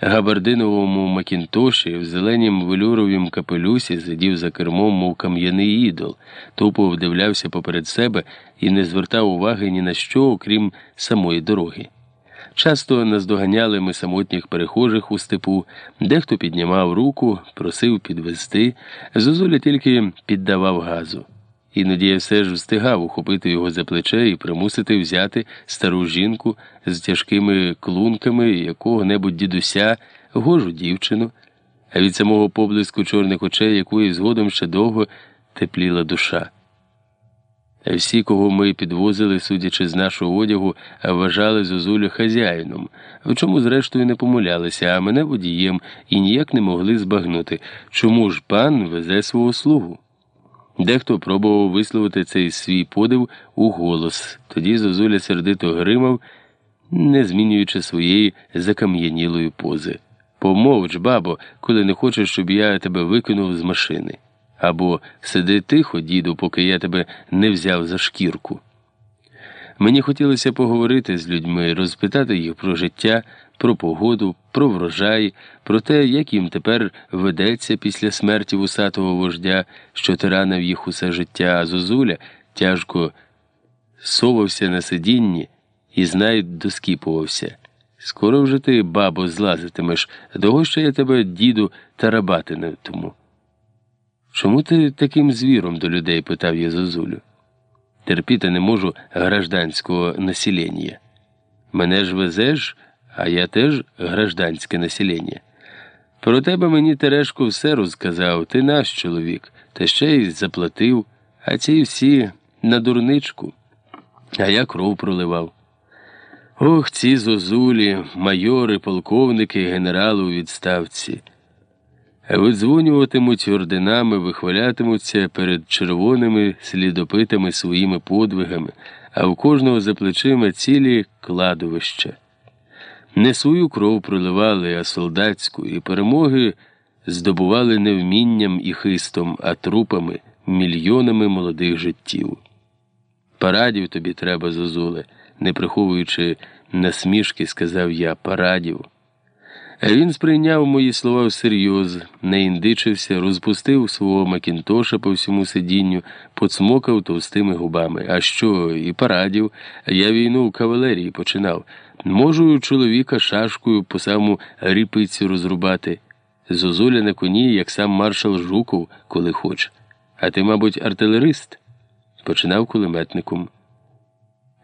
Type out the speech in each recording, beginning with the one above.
габардиновому макінтоші в зеленім велюровім капелюсі сидів за кермом, мов кам'яний ідол, тупо вдивлявся поперед себе і не звертав уваги ні на що, окрім самої дороги. Часто наздоганяли ми самотніх перехожих у степу, дехто піднімав руку, просив підвести, Зозуля тільки піддавав газу. Іноді я все ж встигав ухопити його за плече і примусити взяти стару жінку з тяжкими клунками якого-небудь дідуся, гожу дівчину, а від самого поблиску чорних очей, якої згодом ще довго тепліла душа. Всі, кого ми підвозили, судячи з нашого одягу, вважали Зозулю хазяїном, в чому, зрештою, не помилялися, а мене водієм і ніяк не могли збагнути, чому ж пан везе свого слугу. Дехто пробував висловити цей свій подив у голос. Тоді Зозуля сердито гримав, не змінюючи своєї закам'янілої пози. Помовч, бабо, коли не хочеш, щоб я тебе викинув з машини. Або сиди тихо, діду, поки я тебе не взяв за шкірку. Мені хотілося поговорити з людьми, розпитати їх про життя, про погоду, про врожай, про те, як їм тепер ведеться після смерті вусатого вождя, що тиранив їх усе життя, а Зозуля тяжко совався на сидінні і знай доскіпувався. Скоро вже ти, бабо, злазитимеш, що я тебе, діду, тарабатинатиму. Чому ти таким звіром до людей? питав я Зозулю. Терпіти не можу гражданського населення. Мене ж везеш, а я теж гражданське населення. Про тебе мені Терешко все розказав, ти наш чоловік, та ще й заплатив, а ці всі на дурничку, а я кров проливав. Ох, ці зозулі, майори, полковники, генерали у відставці. Видзвонюватимуть орденами, вихвалятимуться перед червоними слідопитами своїми подвигами, а у кожного за плечима цілі кладовища. Не свою кров проливали, а солдатську, і перемоги здобували не вмінням і хистом, а трупами, мільйонами молодих життів. Парадів тобі треба, Зозуле, не приховуючи насмішки, сказав я, парадів. Він сприйняв мої слова всерйоз, не індичився, розпустив свого Макінтоша по всьому сидінню, поцмокав товстими губами. А що, і парадів, я війну в кавалерії починав. Можу чоловіка шашкою по саму ріпицю розрубати. Зозуля на коні, як сам маршал Жуков, коли хоче. А ти, мабуть, артилерист? Починав кулеметником.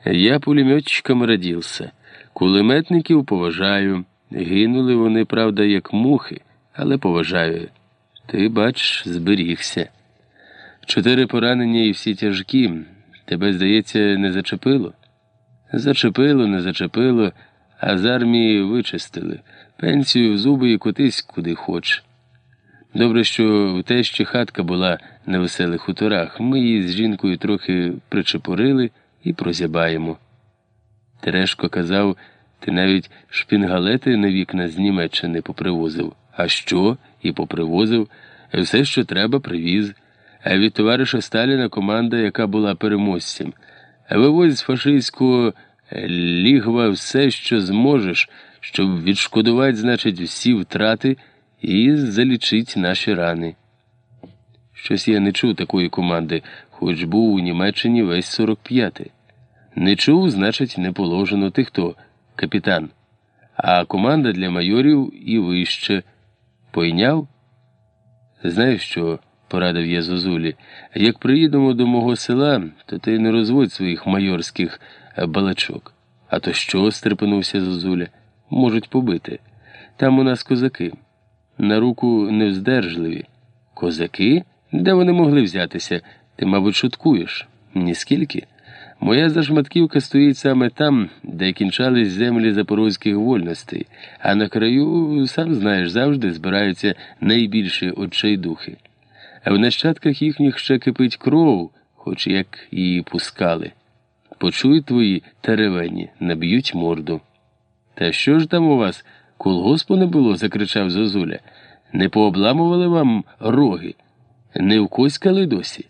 Я пулеметчиком родився. Кулеметників поважаю. Гинули вони, правда, як мухи, але поважаю. Ти, бач, зберігся. Чотири поранення і всі тяжкі. Тебе, здається, не зачепило? Зачепило, не зачепило, а з армії вичистили. Пенсію в зуби і котись куди хоч. Добре, що в тещі хатка була на веселих хуторах. Ми її з жінкою трохи причепурили і прозябаємо. Терешко казав, ти навіть шпінгалети на вікна з Німеччини попривозив. А що? І попривозив. Все, що треба, привіз. А від товариша Сталіна команда, яка була переможцем. Вивозь з фашистського лігва все, що зможеш, щоб відшкодувати, значить, всі втрати і залічить наші рани. Щось я не чув такої команди, хоч був у Німеччині весь 45-й. Не чув, значить, не положено. Ти хто? Капітан. А команда для майорів і вище. Пойняв? Знаєш що? порадив я Зозулі. Як приїдемо до мого села, то ти не розводь своїх майорських балачок. А то що? стрепенувся Зозуля. Можуть побити. Там у нас козаки. На руку невздержливі. Козаки? Де вони могли взятися? Ти, мабуть, шуткуєш? Ніскільки? Моя зашматківка стоїть саме там, де кінчались землі запорозьких вольностей, а на краю, сам знаєш, завжди збираються найбільші очейдухи. А в нащадках їхніх ще кипить кров, хоч як її пускали. Почують твої теревені, наб'ють морду. Та що ж там у вас? Колгоспу не було? закричав Зозуля. Не пообламували вам роги, не вкоськали досі?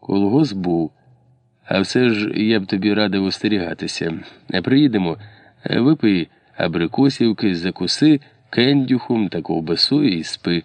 Колгосп був. А все ж я б тобі радив остерігатися. Приїдемо, випий абрикосівки, закуси кендюхом та ковбасою і спи.